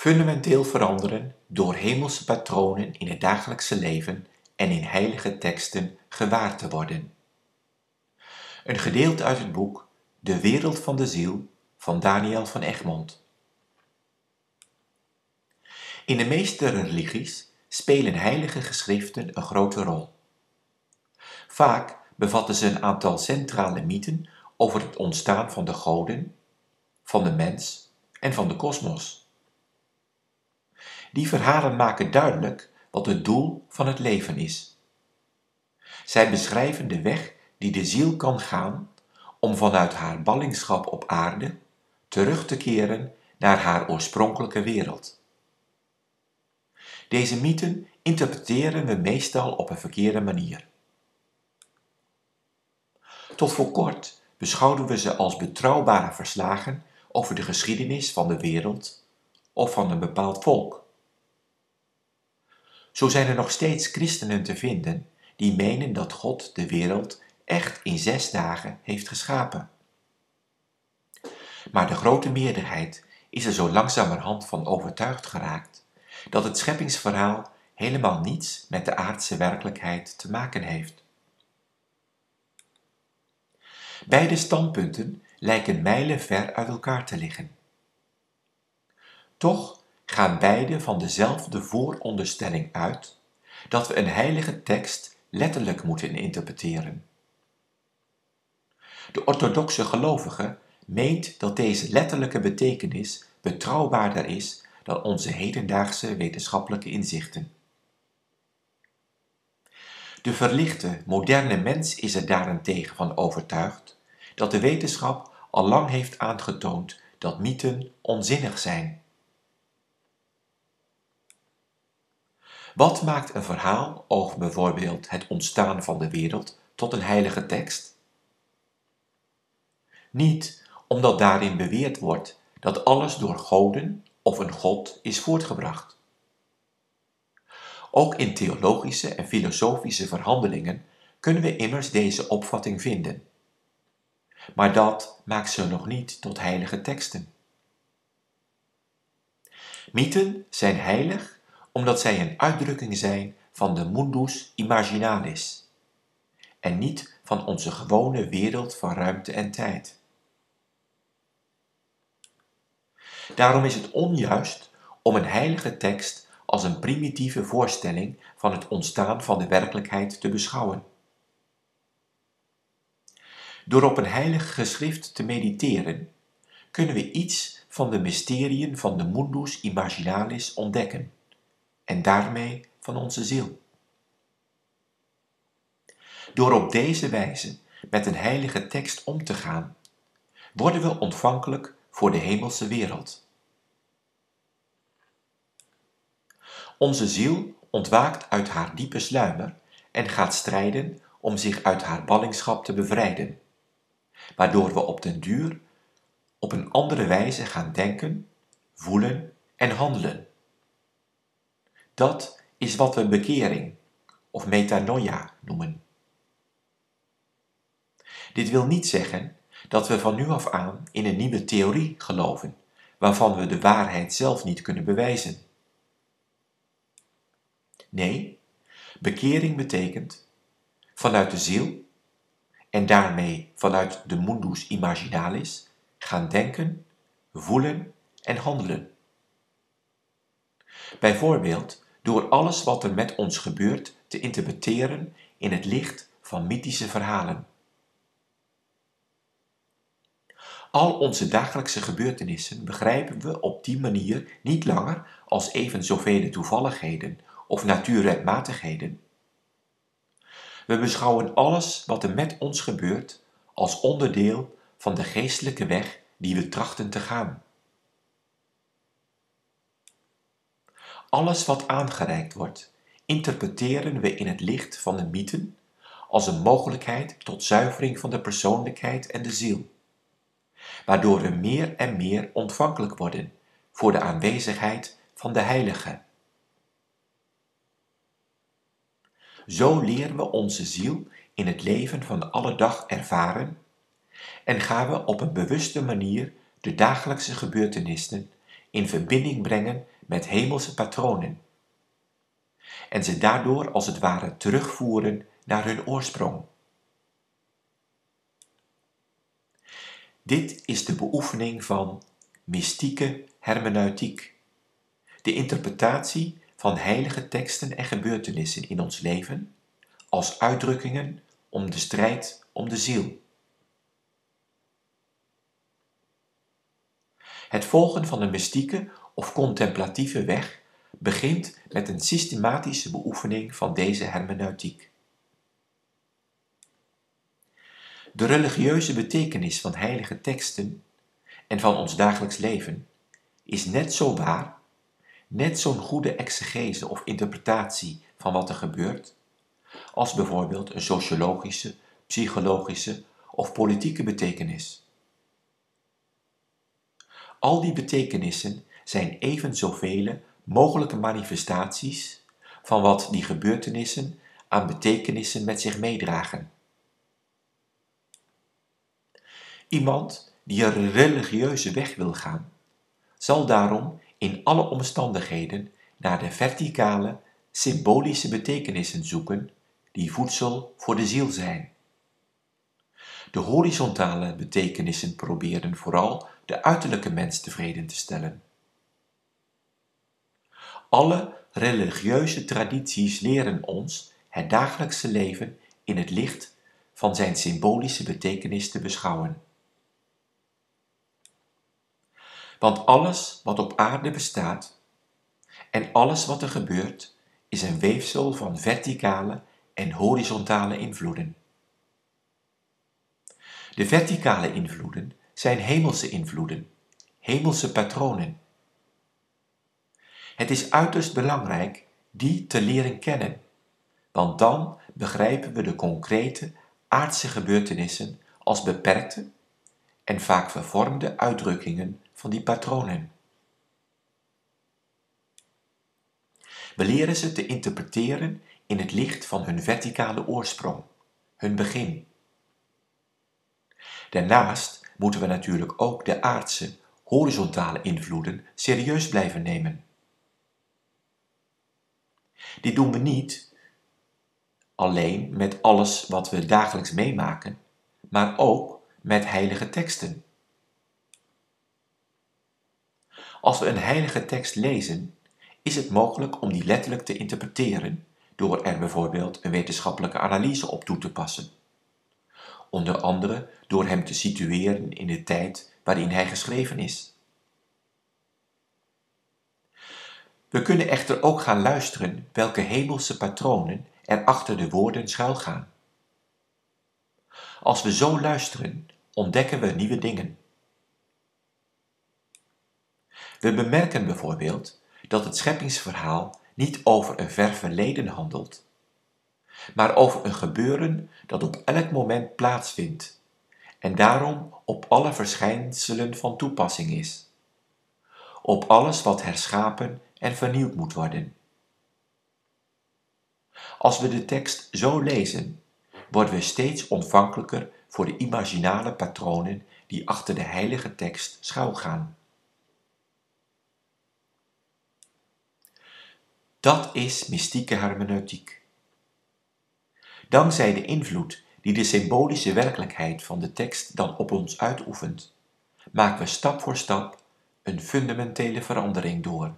fundamenteel veranderen door hemelse patronen in het dagelijkse leven en in heilige teksten gewaar te worden. Een gedeelte uit het boek De wereld van de ziel van Daniel van Egmond. In de meeste religies spelen heilige geschriften een grote rol. Vaak bevatten ze een aantal centrale mythen over het ontstaan van de goden, van de mens en van de kosmos. Die verhalen maken duidelijk wat het doel van het leven is. Zij beschrijven de weg die de ziel kan gaan om vanuit haar ballingschap op aarde terug te keren naar haar oorspronkelijke wereld. Deze mythen interpreteren we meestal op een verkeerde manier. Tot voor kort beschouwden we ze als betrouwbare verslagen over de geschiedenis van de wereld of van een bepaald volk. Zo zijn er nog steeds christenen te vinden die menen dat God de wereld echt in zes dagen heeft geschapen. Maar de grote meerderheid is er zo langzamerhand van overtuigd geraakt dat het scheppingsverhaal helemaal niets met de aardse werkelijkheid te maken heeft. Beide standpunten lijken mijlen ver uit elkaar te liggen. Toch gaan beide van dezelfde vooronderstelling uit dat we een heilige tekst letterlijk moeten interpreteren. De orthodoxe gelovige meent dat deze letterlijke betekenis betrouwbaarder is dan onze hedendaagse wetenschappelijke inzichten. De verlichte, moderne mens is er daarentegen van overtuigd dat de wetenschap al lang heeft aangetoond dat mythen onzinnig zijn. Wat maakt een verhaal over bijvoorbeeld het ontstaan van de wereld tot een heilige tekst? Niet omdat daarin beweerd wordt dat alles door goden of een god is voortgebracht. Ook in theologische en filosofische verhandelingen kunnen we immers deze opvatting vinden. Maar dat maakt ze nog niet tot heilige teksten. Mythen zijn heilig omdat zij een uitdrukking zijn van de mundus imaginalis en niet van onze gewone wereld van ruimte en tijd. Daarom is het onjuist om een heilige tekst als een primitieve voorstelling van het ontstaan van de werkelijkheid te beschouwen. Door op een heilig geschrift te mediteren, kunnen we iets van de mysteriën van de mundus imaginalis ontdekken en daarmee van onze ziel. Door op deze wijze met een heilige tekst om te gaan, worden we ontvankelijk voor de hemelse wereld. Onze ziel ontwaakt uit haar diepe sluimer en gaat strijden om zich uit haar ballingschap te bevrijden, waardoor we op den duur op een andere wijze gaan denken, voelen en handelen. Dat is wat we bekering of metanoia noemen. Dit wil niet zeggen dat we van nu af aan in een nieuwe theorie geloven, waarvan we de waarheid zelf niet kunnen bewijzen. Nee, bekering betekent vanuit de ziel en daarmee vanuit de mundus imaginalis gaan denken, voelen en handelen. Bijvoorbeeld door alles wat er met ons gebeurt te interpreteren in het licht van mythische verhalen. Al onze dagelijkse gebeurtenissen begrijpen we op die manier niet langer als even zoveel toevalligheden of natuurwetmatigheden. We beschouwen alles wat er met ons gebeurt als onderdeel van de geestelijke weg die we trachten te gaan. Alles wat aangereikt wordt, interpreteren we in het licht van de mythen als een mogelijkheid tot zuivering van de persoonlijkheid en de ziel waardoor we meer en meer ontvankelijk worden voor de aanwezigheid van de Heilige. Zo leren we onze ziel in het leven van alle dag ervaren en gaan we op een bewuste manier de dagelijkse gebeurtenissen in verbinding brengen met hemelse patronen en ze daardoor als het ware terugvoeren naar hun oorsprong. Dit is de beoefening van mystieke hermeneutiek, de interpretatie van heilige teksten en gebeurtenissen in ons leven als uitdrukkingen om de strijd om de ziel. Het volgen van een mystieke of contemplatieve weg begint met een systematische beoefening van deze hermeneutiek. De religieuze betekenis van heilige teksten en van ons dagelijks leven is net zo waar, net zo'n goede exegese of interpretatie van wat er gebeurt, als bijvoorbeeld een sociologische, psychologische of politieke betekenis. Al die betekenissen zijn even zoveel mogelijke manifestaties van wat die gebeurtenissen aan betekenissen met zich meedragen. Iemand die een religieuze weg wil gaan, zal daarom in alle omstandigheden naar de verticale, symbolische betekenissen zoeken die voedsel voor de ziel zijn. De horizontale betekenissen proberen vooral de uiterlijke mens tevreden te stellen. Alle religieuze tradities leren ons het dagelijkse leven in het licht van zijn symbolische betekenis te beschouwen. Want alles wat op aarde bestaat en alles wat er gebeurt, is een weefsel van verticale en horizontale invloeden. De verticale invloeden zijn hemelse invloeden, hemelse patronen. Het is uiterst belangrijk die te leren kennen, want dan begrijpen we de concrete aardse gebeurtenissen als beperkte en vaak vervormde uitdrukkingen van die patronen. We leren ze te interpreteren in het licht van hun verticale oorsprong, hun begin. Daarnaast moeten we natuurlijk ook de aardse, horizontale invloeden serieus blijven nemen. Dit doen we niet alleen met alles wat we dagelijks meemaken, maar ook met heilige teksten. Als we een heilige tekst lezen, is het mogelijk om die letterlijk te interpreteren door er bijvoorbeeld een wetenschappelijke analyse op toe te passen. Onder andere door hem te situeren in de tijd waarin hij geschreven is. We kunnen echter ook gaan luisteren welke hemelse patronen er achter de woorden schuilgaan. Als we zo luisteren, ontdekken we nieuwe dingen. We bemerken bijvoorbeeld dat het scheppingsverhaal niet over een ver verleden handelt, maar over een gebeuren dat op elk moment plaatsvindt en daarom op alle verschijnselen van toepassing is, op alles wat herschapen en vernieuwd moet worden. Als we de tekst zo lezen, worden we steeds ontvankelijker voor de imaginale patronen die achter de heilige tekst schuilgaan. Dat is mystieke hermeneutiek. Dankzij de invloed die de symbolische werkelijkheid van de tekst dan op ons uitoefent, maken we stap voor stap een fundamentele verandering door.